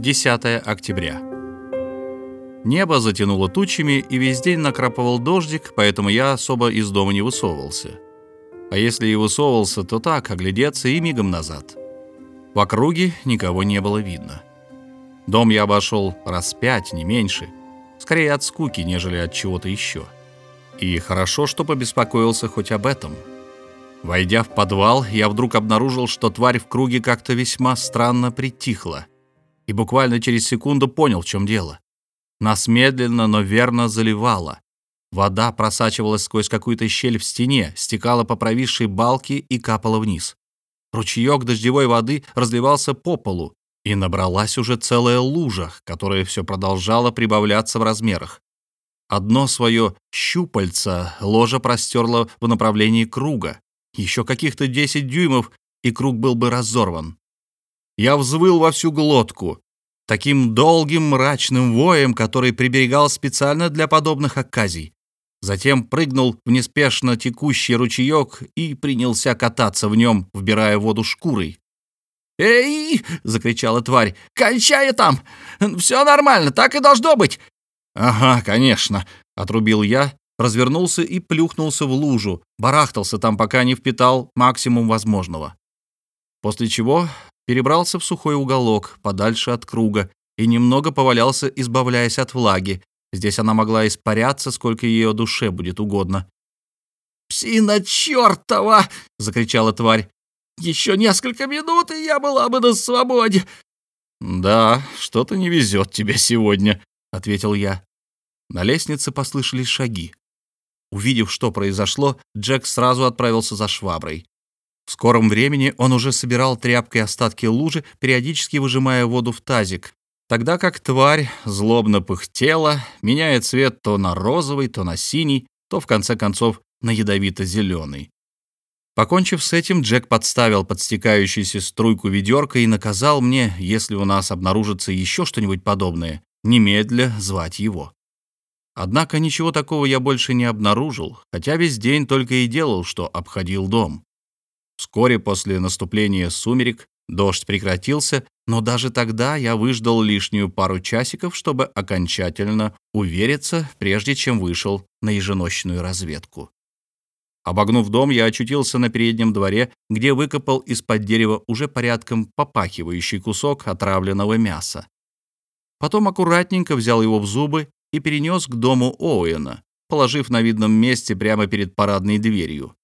10 октября. Небо затянуло тучами, и весь день накрапывал дождик, поэтому я особо из дома не высовывался. А если и высовывался, то так, оглядеться и мигом назад. В округе никого не было видно. Дом я обошел раз пять, не меньше. Скорее от скуки, нежели от чего-то еще. И хорошо, что побеспокоился хоть об этом. Войдя в подвал, я вдруг обнаружил, что тварь в круге как-то весьма странно притихла и буквально через секунду понял, в чем дело. Нас медленно, но верно заливало. Вода просачивалась сквозь какую-то щель в стене, стекала по провисшей балке и капала вниз. Ручеек дождевой воды разливался по полу, и набралась уже целая лужа, которая все продолжала прибавляться в размерах. Одно свое щупальце ложа простерла в направлении круга. Еще каких-то 10 дюймов, и круг был бы разорван. Я взвыл во всю глотку, таким долгим мрачным воем, который приберегал специально для подобных оказий. Затем прыгнул в неспешно текущий ручеек и принялся кататься в нем, вбирая воду шкурой. «Эй!» — закричала тварь. «Кончай там! Все нормально, так и должно быть!» «Ага, конечно!» — отрубил я, развернулся и плюхнулся в лужу, барахтался там, пока не впитал максимум возможного. После чего перебрался в сухой уголок, подальше от круга, и немного повалялся, избавляясь от влаги. Здесь она могла испаряться, сколько ее душе будет угодно. «Псина чертова!» — закричала тварь. «Еще несколько минут, и я была бы на свободе!» «Да, что-то не везет тебе сегодня», — ответил я. На лестнице послышались шаги. Увидев, что произошло, Джек сразу отправился за шваброй. В скором времени он уже собирал тряпкой остатки лужи, периодически выжимая воду в тазик, тогда как тварь злобно пыхтела, меняя цвет то на розовый, то на синий, то, в конце концов, на ядовито-зеленый. Покончив с этим, Джек подставил подстекающуюся струйку ведерка и наказал мне, если у нас обнаружится еще что-нибудь подобное, немедля звать его. Однако ничего такого я больше не обнаружил, хотя весь день только и делал, что обходил дом. Вскоре после наступления сумерек дождь прекратился, но даже тогда я выждал лишнюю пару часиков, чтобы окончательно увериться, прежде чем вышел на еженочную разведку. Обогнув дом, я очутился на переднем дворе, где выкопал из-под дерева уже порядком попахивающий кусок отравленного мяса. Потом аккуратненько взял его в зубы и перенес к дому Оуэна, положив на видном месте прямо перед парадной дверью.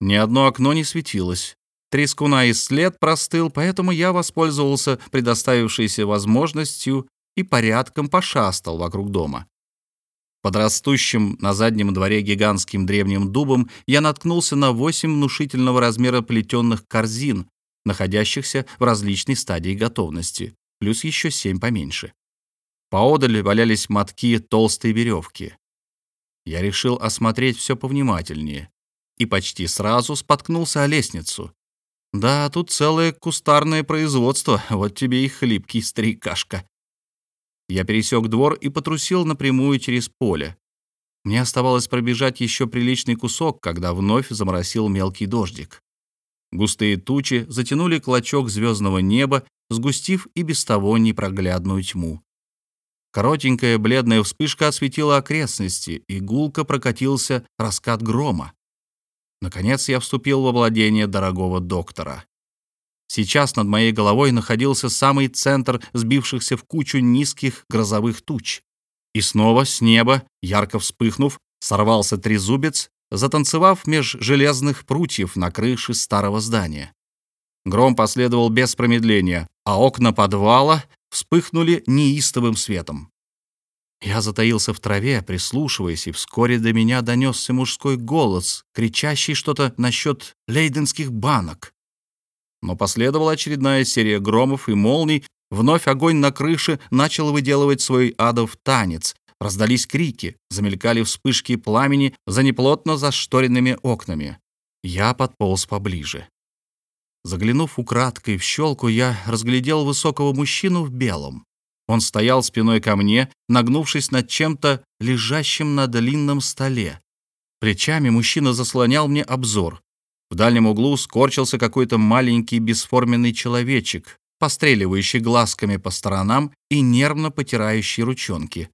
Ни одно окно не светилось. Трескуна и след простыл, поэтому я воспользовался предоставившейся возможностью и порядком пошастал вокруг дома. Под растущим на заднем дворе гигантским древним дубом я наткнулся на восемь внушительного размера плетенных корзин, находящихся в различной стадии готовности, плюс еще семь поменьше. Поодаль валялись мотки толстой веревки. Я решил осмотреть все повнимательнее и почти сразу споткнулся о лестницу. Да, тут целое кустарное производство, вот тебе и хлипкий старикашка. Я пересек двор и потрусил напрямую через поле. Мне оставалось пробежать еще приличный кусок, когда вновь заморосил мелкий дождик. Густые тучи затянули клочок звездного неба, сгустив и без того непроглядную тьму. Коротенькая бледная вспышка осветила окрестности, и гулко прокатился раскат грома. Наконец я вступил во владение дорогого доктора. Сейчас над моей головой находился самый центр сбившихся в кучу низких грозовых туч. И снова с неба, ярко вспыхнув, сорвался трезубец, затанцевав меж железных прутьев на крыше старого здания. Гром последовал без промедления, а окна подвала вспыхнули неистовым светом. Я затаился в траве, прислушиваясь, и вскоре до меня донесся мужской голос, кричащий что-то насчет лейденских банок. Но последовала очередная серия громов и молний, вновь огонь на крыше начал выделывать свой адов танец, раздались крики, замелькали вспышки пламени за неплотно зашторенными окнами. Я подполз поближе. Заглянув украдкой в щелку, я разглядел высокого мужчину в белом. Он стоял спиной ко мне, нагнувшись над чем-то, лежащим на длинном столе. Плечами мужчина заслонял мне обзор. В дальнем углу скорчился какой-то маленький бесформенный человечек, постреливающий глазками по сторонам и нервно потирающий ручонки.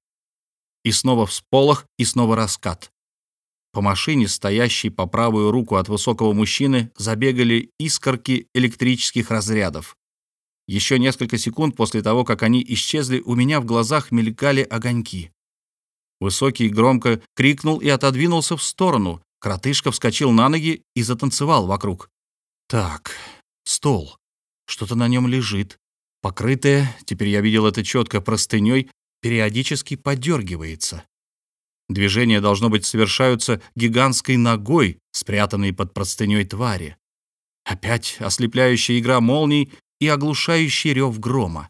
И снова всполох, и снова раскат. По машине, стоящей по правую руку от высокого мужчины, забегали искорки электрических разрядов. Еще несколько секунд после того, как они исчезли, у меня в глазах мелькали огоньки. Высокий громко крикнул и отодвинулся в сторону. Кротышка вскочил на ноги и затанцевал вокруг. Так, стол. Что-то на нем лежит. Покрытое, теперь я видел это четко, простыней, периодически подергивается. Движения, должно быть, совершаются гигантской ногой, спрятанной под простыней твари. Опять ослепляющая игра молний и оглушающий рев грома.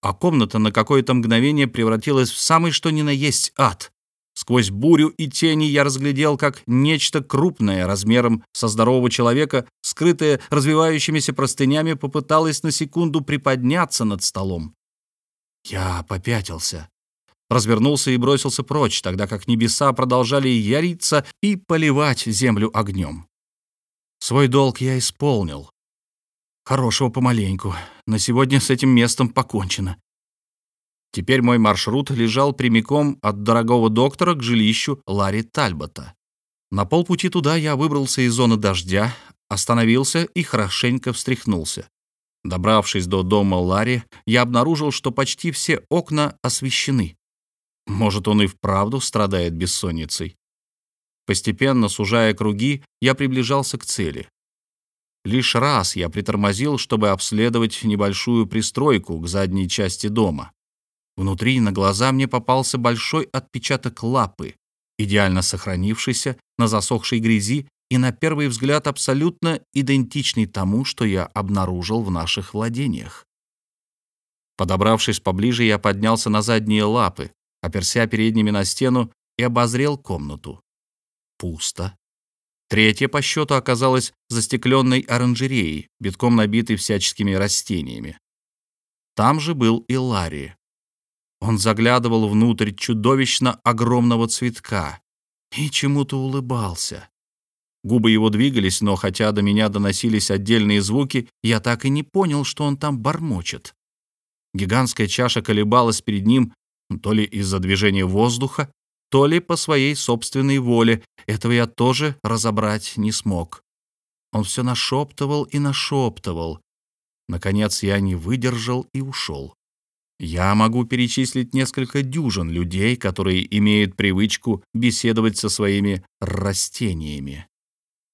А комната на какое-то мгновение превратилась в самый что ни на есть ад. Сквозь бурю и тени я разглядел, как нечто крупное, размером со здорового человека, скрытое развивающимися простынями, попыталось на секунду приподняться над столом. Я попятился, развернулся и бросился прочь, тогда как небеса продолжали яриться и поливать землю огнем. Свой долг я исполнил. Хорошего помаленьку. На сегодня с этим местом покончено. Теперь мой маршрут лежал прямиком от дорогого доктора к жилищу Ларри Тальбота. На полпути туда я выбрался из зоны дождя, остановился и хорошенько встряхнулся. Добравшись до дома Ларри, я обнаружил, что почти все окна освещены. Может, он и вправду страдает бессонницей. Постепенно, сужая круги, я приближался к цели. Лишь раз я притормозил, чтобы обследовать небольшую пристройку к задней части дома. Внутри на глаза мне попался большой отпечаток лапы, идеально сохранившийся на засохшей грязи и на первый взгляд абсолютно идентичный тому, что я обнаружил в наших владениях. Подобравшись поближе, я поднялся на задние лапы, оперся передними на стену и обозрел комнату. Пусто. Третья по счету оказалась застекленной оранжереей, битком набитой всяческими растениями. Там же был и Ларри. Он заглядывал внутрь чудовищно огромного цветка и чему-то улыбался. Губы его двигались, но хотя до меня доносились отдельные звуки, я так и не понял, что он там бормочет. Гигантская чаша колебалась перед ним, то ли из-за движения воздуха, то ли по своей собственной воле. Этого я тоже разобрать не смог. Он все нашептывал и нашептывал. Наконец я не выдержал и ушел. Я могу перечислить несколько дюжин людей, которые имеют привычку беседовать со своими растениями.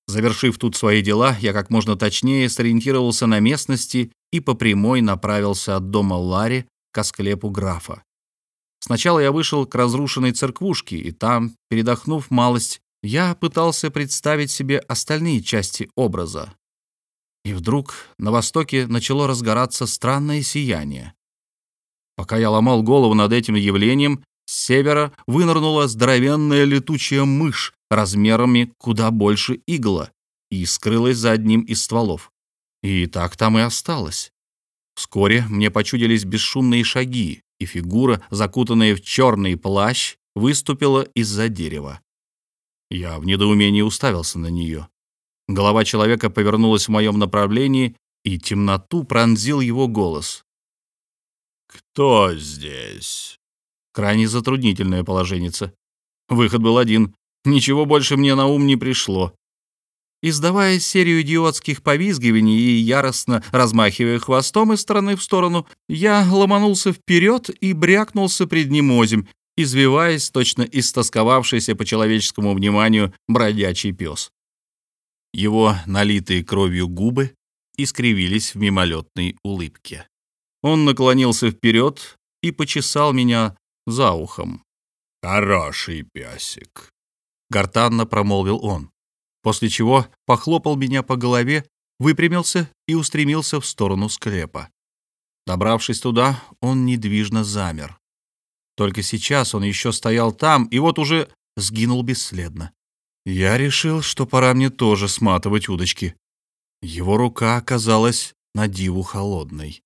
Завершив тут свои дела, я как можно точнее сориентировался на местности и по прямой направился от дома Ларри к склепу графа. Сначала я вышел к разрушенной церквушке, и там, передохнув малость, я пытался представить себе остальные части образа. И вдруг на востоке начало разгораться странное сияние. Пока я ломал голову над этим явлением, с севера вынырнула здоровенная летучая мышь размерами куда больше игла и скрылась за одним из стволов. И так там и осталось. Вскоре мне почудились бесшумные шаги, и фигура, закутанная в черный плащ, выступила из-за дерева. Я в недоумении уставился на нее. Голова человека повернулась в моем направлении, и темноту пронзил его голос. «Кто здесь?» Крайне затруднительное положеница. Выход был один. Ничего больше мне на ум не пришло. Издавая серию идиотских повизгиваний и яростно размахивая хвостом из стороны в сторону, я ломанулся вперед и брякнулся пред ним озимь, извиваясь, точно истосковавшийся по человеческому вниманию бродячий пес. Его налитые кровью губы искривились в мимолетной улыбке. Он наклонился вперед и почесал меня за ухом. «Хороший песик», — гортанно промолвил он после чего похлопал меня по голове, выпрямился и устремился в сторону склепа. Добравшись туда, он недвижно замер. Только сейчас он еще стоял там, и вот уже сгинул бесследно. Я решил, что пора мне тоже сматывать удочки. Его рука оказалась на диву холодной.